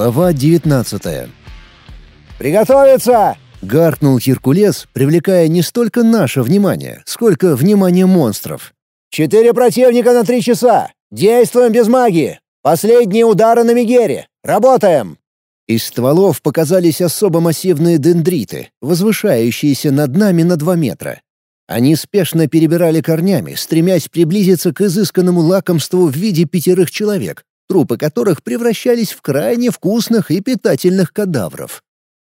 Глава 19 «Приготовиться!» — гаркнул Геркулес, привлекая не столько наше внимание, сколько внимание монстров. «Четыре противника на три часа! Действуем без магии! Последние удары на Мегере! Работаем!» Из стволов показались особо массивные дендриты, возвышающиеся над нами на два метра. Они спешно перебирали корнями, стремясь приблизиться к изысканному лакомству в виде пятерых человек, трупы которых превращались в крайне вкусных и питательных кадавров.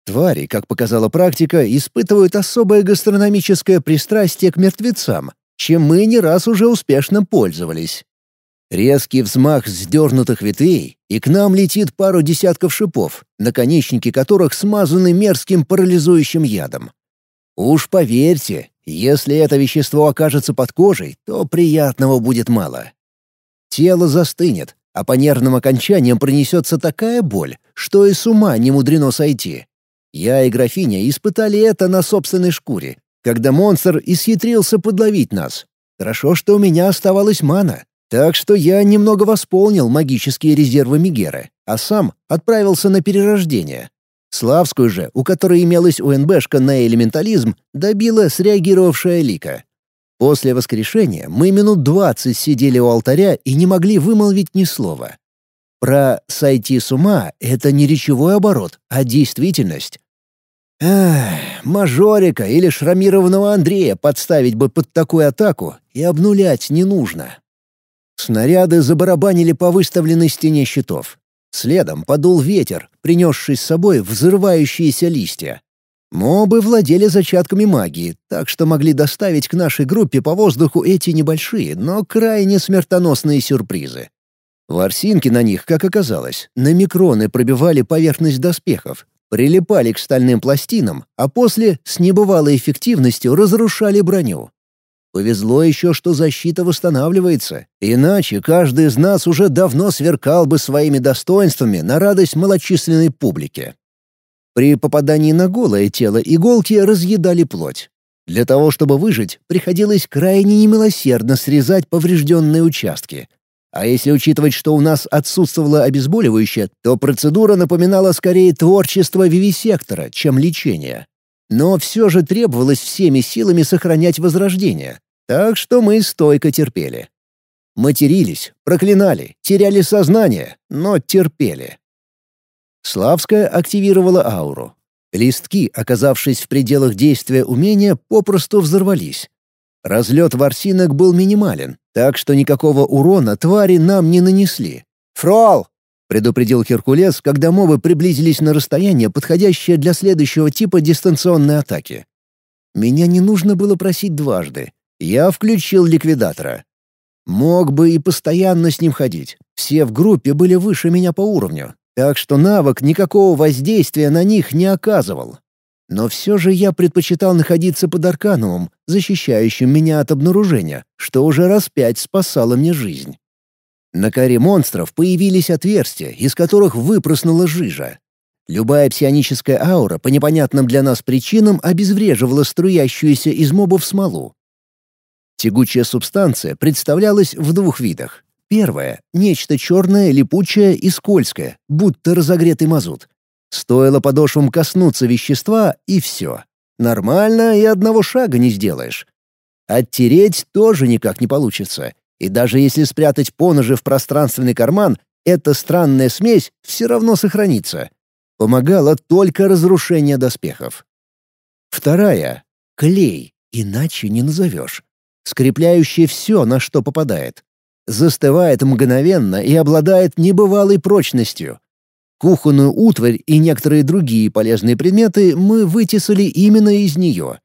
Твари, как показала практика, испытывают особое гастрономическое пристрастие к мертвецам, чем мы не раз уже успешно пользовались. Резкий взмах сдернутых ветвей, и к нам летит пару десятков шипов, наконечники которых смазаны мерзким парализующим ядом. Уж поверьте, если это вещество окажется под кожей, то приятного будет мало. Тело застынет, а по нервным окончаниям пронесется такая боль, что и с ума не мудрено сойти. Я и графиня испытали это на собственной шкуре, когда монстр исхитрился подловить нас. Хорошо, что у меня оставалась мана, так что я немного восполнил магические резервы Мигеры, а сам отправился на перерождение. Славскую же, у которой имелась УНБшка на элементализм, добила среагировавшая Лика. После воскрешения мы минут двадцать сидели у алтаря и не могли вымолвить ни слова. Про «сойти с ума» — это не речевой оборот, а действительность. Эх, мажорика или шрамированного Андрея подставить бы под такую атаку и обнулять не нужно. Снаряды забарабанили по выставленной стене щитов. Следом подул ветер, принесший с собой взрывающиеся листья. Мобы владели зачатками магии, так что могли доставить к нашей группе по воздуху эти небольшие, но крайне смертоносные сюрпризы. Ворсинки на них, как оказалось, на микроны пробивали поверхность доспехов, прилипали к стальным пластинам, а после с небывалой эффективностью разрушали броню. Повезло еще, что защита восстанавливается, иначе каждый из нас уже давно сверкал бы своими достоинствами на радость малочисленной публике. При попадании на голое тело иголки разъедали плоть. Для того, чтобы выжить, приходилось крайне немилосердно срезать поврежденные участки. А если учитывать, что у нас отсутствовало обезболивающее, то процедура напоминала скорее творчество вивисектора, чем лечение. Но все же требовалось всеми силами сохранять возрождение, так что мы стойко терпели. Матерились, проклинали, теряли сознание, но терпели. Славская активировала ауру. Листки, оказавшись в пределах действия умения, попросту взорвались. Разлет ворсинок был минимален, так что никакого урона твари нам не нанесли. «Фрол!» — предупредил Геркулес, когда мобы приблизились на расстояние, подходящее для следующего типа дистанционной атаки. Меня не нужно было просить дважды. Я включил ликвидатора. Мог бы и постоянно с ним ходить. Все в группе были выше меня по уровню, так что навык никакого воздействия на них не оказывал. Но все же я предпочитал находиться под арканумом, защищающим меня от обнаружения, что уже раз пять спасало мне жизнь. На коре монстров появились отверстия, из которых выпрыснула жижа. Любая псионическая аура по непонятным для нас причинам обезвреживала струящуюся из мобов смолу. Тягучая субстанция представлялась в двух видах. Первое — нечто черное, липучее и скользкое, будто разогретый мазут. Стоило подошвам коснуться вещества, и все. Нормально, и одного шага не сделаешь. Оттереть тоже никак не получится. И даже если спрятать поножи в пространственный карман, эта странная смесь все равно сохранится. Помогало только разрушение доспехов. Вторая — клей, иначе не назовешь скрепляющее все, на что попадает. Застывает мгновенно и обладает небывалой прочностью. Кухонную утварь и некоторые другие полезные предметы мы вытесали именно из нее.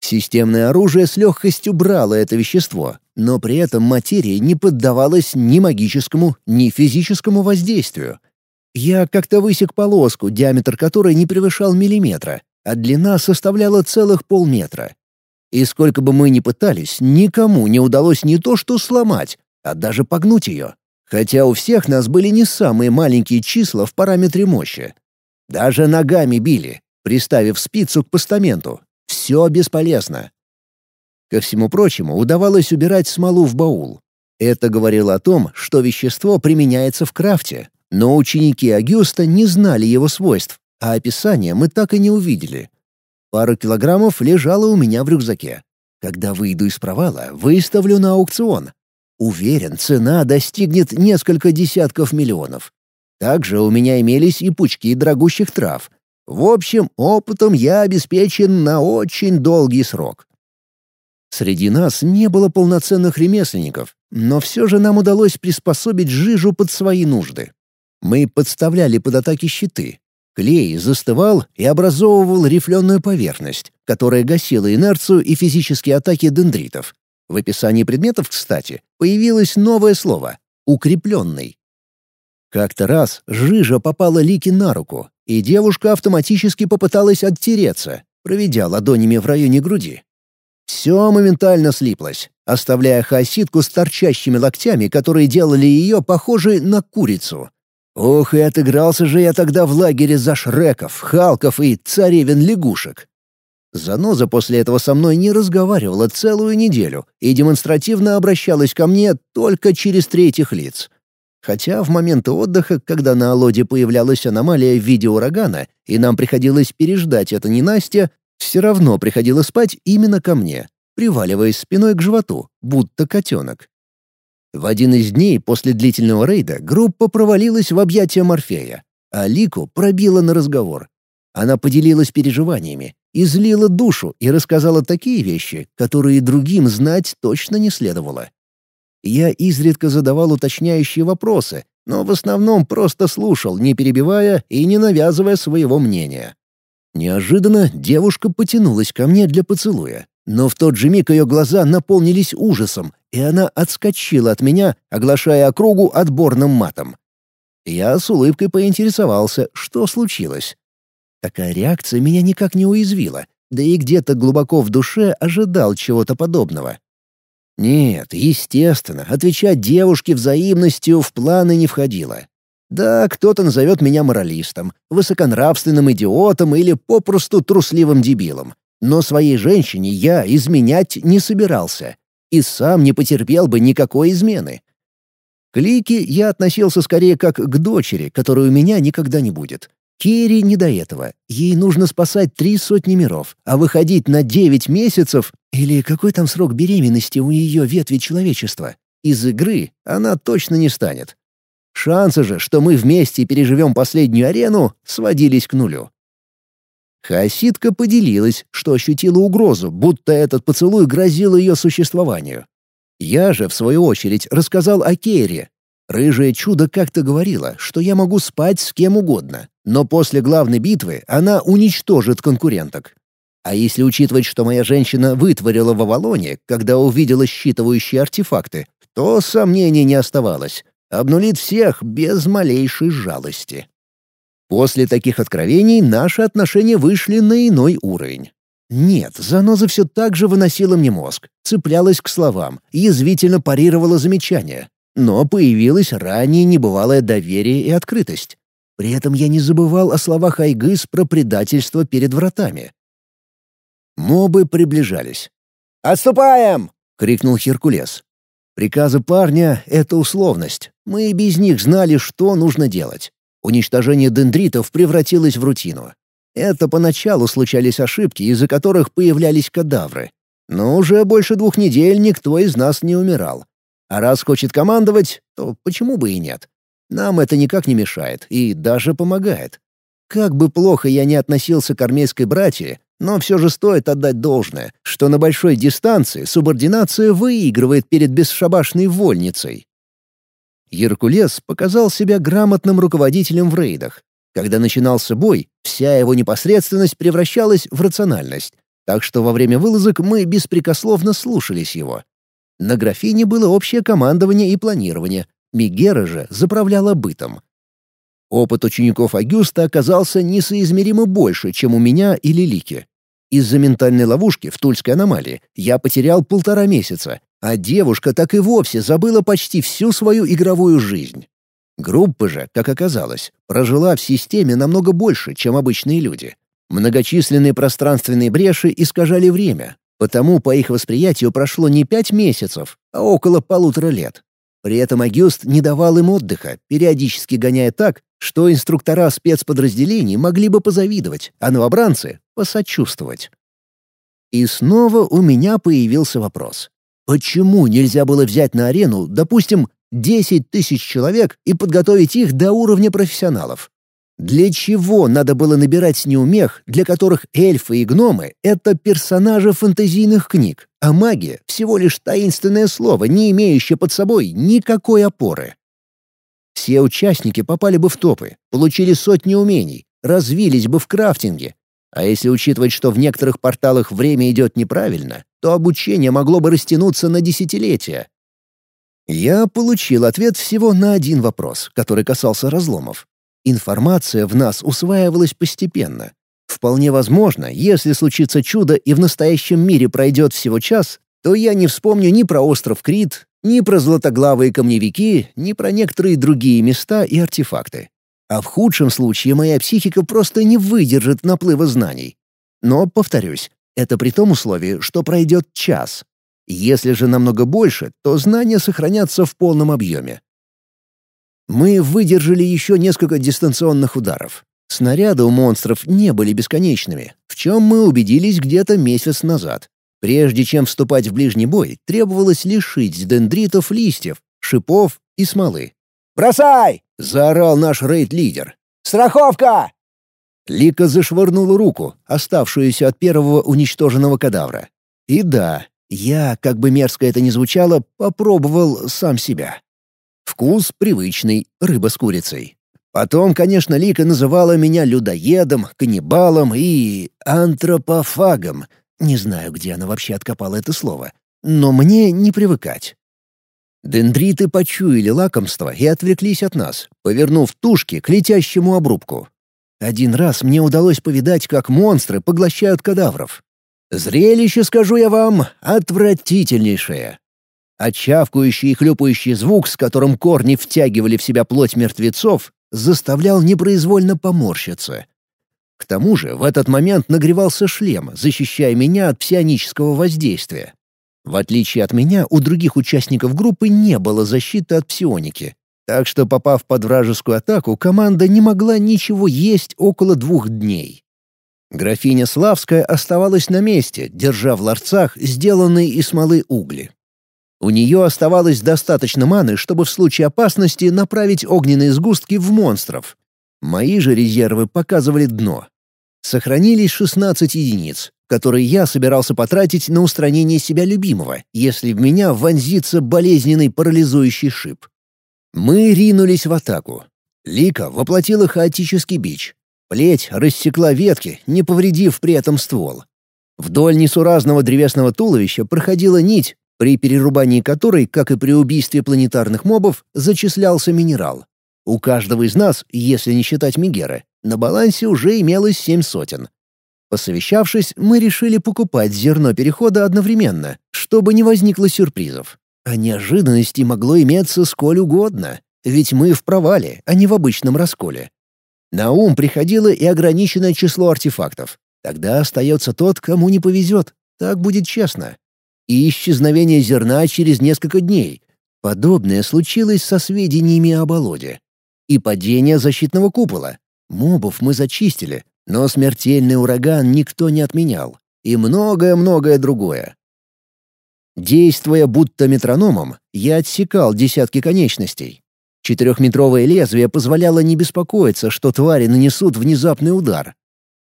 Системное оружие с легкостью брало это вещество, но при этом материя не поддавалась ни магическому, ни физическому воздействию. Я как-то высек полоску, диаметр которой не превышал миллиметра, а длина составляла целых полметра. И сколько бы мы ни пытались, никому не удалось не то что сломать, а даже погнуть ее. Хотя у всех нас были не самые маленькие числа в параметре мощи. Даже ногами били, приставив спицу к постаменту. Все бесполезно. Ко всему прочему, удавалось убирать смолу в баул. Это говорило о том, что вещество применяется в крафте, Но ученики Агюста не знали его свойств, а описание мы так и не увидели. Пару килограммов лежало у меня в рюкзаке. Когда выйду из провала, выставлю на аукцион. Уверен, цена достигнет несколько десятков миллионов. Также у меня имелись и пучки дорогущих трав. В общем, опытом я обеспечен на очень долгий срок. Среди нас не было полноценных ремесленников, но все же нам удалось приспособить жижу под свои нужды. Мы подставляли под атаки щиты. Клей застывал и образовывал рифленую поверхность, которая гасила инерцию и физические атаки дендритов. В описании предметов, кстати, появилось новое слово — «укрепленный». Как-то раз жижа попала Лике на руку, и девушка автоматически попыталась оттереться, проведя ладонями в районе груди. Все моментально слиплось, оставляя хаоситку с торчащими локтями, которые делали ее похожей на курицу. Ох, и отыгрался же я тогда в лагере за Шреков, Халков и царевин-лягушек. Заноза после этого со мной не разговаривала целую неделю и демонстративно обращалась ко мне только через третьих лиц. Хотя в моменты отдыха, когда на Алоде появлялась аномалия в виде урагана, и нам приходилось переждать это ненастье, все равно приходила спать именно ко мне, приваливаясь спиной к животу, будто котенок. В один из дней после длительного рейда группа провалилась в объятия Морфея, а Лику пробила на разговор. Она поделилась переживаниями, излила душу и рассказала такие вещи, которые другим знать точно не следовало. Я изредка задавал уточняющие вопросы, но в основном просто слушал, не перебивая и не навязывая своего мнения. Неожиданно девушка потянулась ко мне для поцелуя, но в тот же миг ее глаза наполнились ужасом, и она отскочила от меня, оглашая округу отборным матом. Я с улыбкой поинтересовался, что случилось. Такая реакция меня никак не уязвила, да и где-то глубоко в душе ожидал чего-то подобного. Нет, естественно, отвечать девушке взаимностью в планы не входило. Да, кто-то назовет меня моралистом, высоконравственным идиотом или попросту трусливым дебилом. Но своей женщине я изменять не собирался. И сам не потерпел бы никакой измены. К Лике я относился скорее как к дочери, которой у меня никогда не будет. Керри не до этого. Ей нужно спасать три сотни миров, а выходить на девять месяцев, или какой там срок беременности у ее ветви человечества, из игры она точно не станет. Шансы же, что мы вместе переживем последнюю арену, сводились к нулю. Хасидка поделилась, что ощутила угрозу, будто этот поцелуй грозил ее существованию. Я же, в свою очередь, рассказал о Керри, Рыжее чудо как-то говорило, что я могу спать с кем угодно, но после главной битвы она уничтожит конкуренток. А если учитывать, что моя женщина вытворила в Авалоне, когда увидела считывающие артефакты, то сомнений не оставалось. Обнулит всех без малейшей жалости. После таких откровений наши отношения вышли на иной уровень. Нет, заноза все так же выносила мне мозг, цеплялась к словам, язвительно парировала замечания, но появилось ранее небывалое доверие и открытость. При этом я не забывал о словах Айгыс про предательство перед вратами. Мобы приближались. «Отступаем!» — крикнул Херкулес. Приказы парня — это условность. Мы и без них знали, что нужно делать. Уничтожение дендритов превратилось в рутину. Это поначалу случались ошибки, из-за которых появлялись кадавры. Но уже больше двух недель никто из нас не умирал. А раз хочет командовать, то почему бы и нет? Нам это никак не мешает и даже помогает. Как бы плохо я ни относился к армейской братье, но все же стоит отдать должное, что на большой дистанции субординация выигрывает перед бесшабашной вольницей. Геркулес показал себя грамотным руководителем в рейдах. Когда начинался бой, вся его непосредственность превращалась в рациональность, так что во время вылазок мы беспрекословно слушались его. На графине было общее командование и планирование. Мигера же заправляла бытом. Опыт учеников Агюста оказался несоизмеримо больше, чем у меня или Лики. Из-за ментальной ловушки в Тульской аномалии я потерял полтора месяца, а девушка так и вовсе забыла почти всю свою игровую жизнь. Группа же, как оказалось, прожила в системе намного больше, чем обычные люди. Многочисленные пространственные бреши искажали время, Потому по их восприятию прошло не пять месяцев, а около полутора лет. При этом Агюст не давал им отдыха, периодически гоняя так, что инструктора спецподразделений могли бы позавидовать, а новобранцы — посочувствовать. И снова у меня появился вопрос. Почему нельзя было взять на арену, допустим, 10 тысяч человек и подготовить их до уровня профессионалов? Для чего надо было набирать неумех, для которых эльфы и гномы — это персонажи фэнтезийных книг, а магия — всего лишь таинственное слово, не имеющее под собой никакой опоры? Все участники попали бы в топы, получили сотни умений, развились бы в крафтинге. А если учитывать, что в некоторых порталах время идет неправильно, то обучение могло бы растянуться на десятилетия. Я получил ответ всего на один вопрос, который касался разломов. Информация в нас усваивалась постепенно. Вполне возможно, если случится чудо и в настоящем мире пройдет всего час, то я не вспомню ни про остров Крит, ни про златоглавые камневики, ни про некоторые другие места и артефакты. А в худшем случае моя психика просто не выдержит наплыва знаний. Но, повторюсь, это при том условии, что пройдет час. Если же намного больше, то знания сохранятся в полном объеме. Мы выдержали еще несколько дистанционных ударов. Снаряды у монстров не были бесконечными, в чем мы убедились где-то месяц назад. Прежде чем вступать в ближний бой, требовалось лишить дендритов листьев, шипов и смолы. «Бросай!» — заорал наш рейд-лидер. «Страховка!» Лика зашвырнула руку, оставшуюся от первого уничтоженного кадавра. И да, я, как бы мерзко это ни звучало, попробовал сам себя. Вкус привычный, рыба с курицей. Потом, конечно, Лика называла меня людоедом, каннибалом и антропофагом. Не знаю, где она вообще откопала это слово. Но мне не привыкать. Дендриты почуяли лакомство и отвлеклись от нас, повернув тушки к летящему обрубку. Один раз мне удалось повидать, как монстры поглощают кадавров. Зрелище, скажу я вам, отвратительнейшее. Очавкающий и хлюпающий звук, с которым корни втягивали в себя плоть мертвецов, заставлял непроизвольно поморщиться. К тому же в этот момент нагревался шлем, защищая меня от псионического воздействия. В отличие от меня, у других участников группы не было защиты от псионики. Так что, попав под вражескую атаку, команда не могла ничего есть около двух дней. Графиня Славская оставалась на месте, держа в ларцах сделанные из смолы угли. У нее оставалось достаточно маны, чтобы в случае опасности направить огненные сгустки в монстров. Мои же резервы показывали дно. Сохранились 16 единиц, которые я собирался потратить на устранение себя любимого, если в меня вонзится болезненный парализующий шип. Мы ринулись в атаку. Лика воплотила хаотический бич. Плеть рассекла ветки, не повредив при этом ствол. Вдоль несуразного древесного туловища проходила нить, при перерубании которой, как и при убийстве планетарных мобов, зачислялся минерал. У каждого из нас, если не считать Мигеры, на балансе уже имелось семь сотен. Посовещавшись, мы решили покупать зерно перехода одновременно, чтобы не возникло сюрпризов. А неожиданностей могло иметься сколь угодно, ведь мы в провале, а не в обычном расколе. На ум приходило и ограниченное число артефактов. Тогда остается тот, кому не повезет. Так будет честно и исчезновение зерна через несколько дней. Подобное случилось со сведениями о болоте. И падение защитного купола. Мобов мы зачистили, но смертельный ураган никто не отменял. И многое-многое другое. Действуя будто метрономом, я отсекал десятки конечностей. Четырехметровое лезвие позволяло не беспокоиться, что твари нанесут внезапный удар.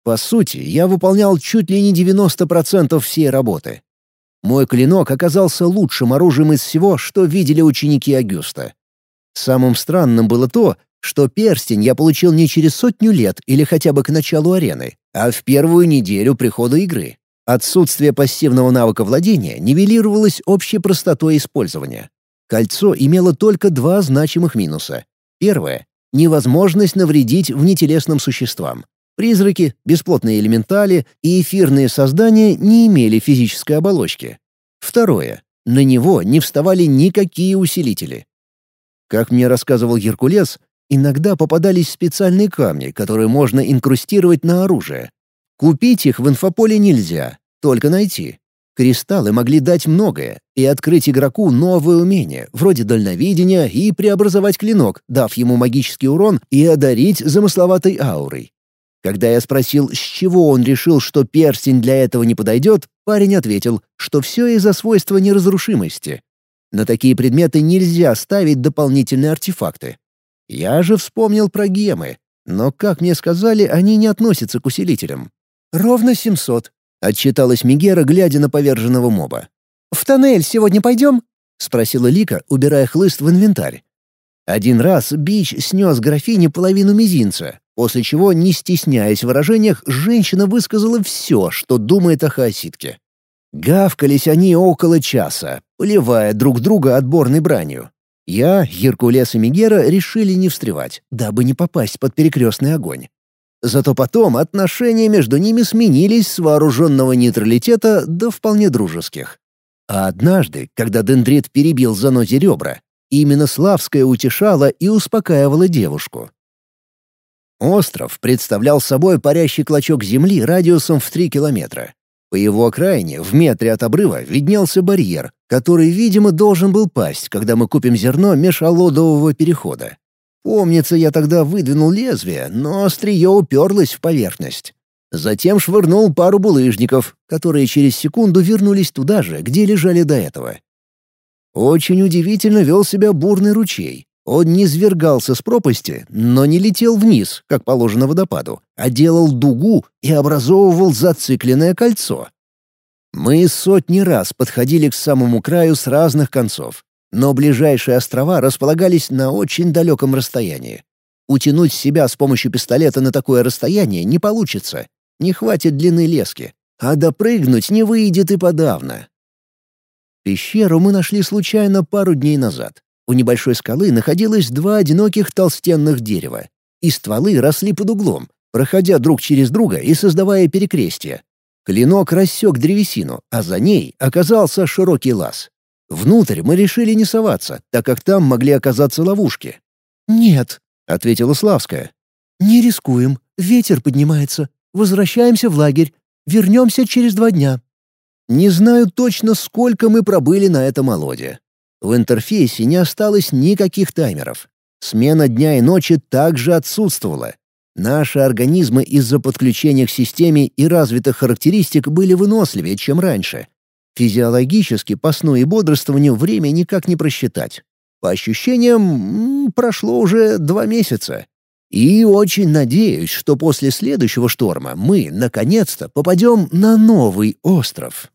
По сути, я выполнял чуть ли не 90% всей работы. Мой клинок оказался лучшим оружием из всего, что видели ученики Агюста. Самым странным было то, что перстень я получил не через сотню лет или хотя бы к началу арены, а в первую неделю прихода игры. Отсутствие пассивного навыка владения нивелировалось общей простотой использования. Кольцо имело только два значимых минуса. Первое — невозможность навредить внетелесным существам. Призраки, бесплотные элементали и эфирные создания не имели физической оболочки. Второе. На него не вставали никакие усилители. Как мне рассказывал Геркулес, иногда попадались специальные камни, которые можно инкрустировать на оружие. Купить их в инфополе нельзя, только найти. Кристаллы могли дать многое и открыть игроку новые умения, вроде дальновидения, и преобразовать клинок, дав ему магический урон и одарить замысловатой аурой. Когда я спросил, с чего он решил, что перстень для этого не подойдет, парень ответил, что все из-за свойства неразрушимости. На такие предметы нельзя ставить дополнительные артефакты. Я же вспомнил про гемы, но, как мне сказали, они не относятся к усилителям. «Ровно семьсот», — отчиталась Мигера, глядя на поверженного моба. «В тоннель сегодня пойдем?» — спросила Лика, убирая хлыст в инвентарь. Один раз Бич снес графине половину мизинца, после чего, не стесняясь в выражениях, женщина высказала все, что думает о хаоситке. Гавкались они около часа, поливая друг друга отборной бранью. Я, Геркулес и Мегера решили не встревать, дабы не попасть под перекрестный огонь. Зато потом отношения между ними сменились с вооруженного нейтралитета до вполне дружеских. А однажды, когда Дендрит перебил занозе ребра, именно Славская утешала и успокаивала девушку. Остров представлял собой парящий клочок земли радиусом в три километра. По его окраине, в метре от обрыва, виднелся барьер, который, видимо, должен был пасть, когда мы купим зерно межалодового перехода. Помнится, я тогда выдвинул лезвие, но острие уперлось в поверхность. Затем швырнул пару булыжников, которые через секунду вернулись туда же, где лежали до этого. Очень удивительно вел себя бурный ручей. Он не свергался с пропасти, но не летел вниз, как положено водопаду, а делал дугу и образовывал зацикленное кольцо. Мы сотни раз подходили к самому краю с разных концов, но ближайшие острова располагались на очень далеком расстоянии. Утянуть себя с помощью пистолета на такое расстояние не получится. Не хватит длины лески. А допрыгнуть не выйдет и подавно. Пещеру мы нашли случайно пару дней назад. У небольшой скалы находилось два одиноких толстенных дерева. И стволы росли под углом, проходя друг через друга и создавая перекрестие. Клинок рассек древесину, а за ней оказался широкий лаз. Внутрь мы решили не соваться, так как там могли оказаться ловушки. «Нет», — ответила Славская. «Не рискуем. Ветер поднимается. Возвращаемся в лагерь. Вернемся через два дня». Не знаю точно, сколько мы пробыли на этом молоде. В интерфейсе не осталось никаких таймеров. Смена дня и ночи также отсутствовала. Наши организмы из-за подключения к системе и развитых характеристик были выносливее, чем раньше, Физиологически по сну и бодрствованию время никак не просчитать. По ощущениям, прошло уже два месяца. И очень надеюсь, что после следующего шторма мы, наконец-то, попадем на новый остров.